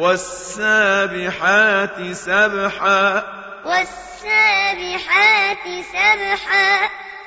والسابحات سبحا. والسابحات سبحا.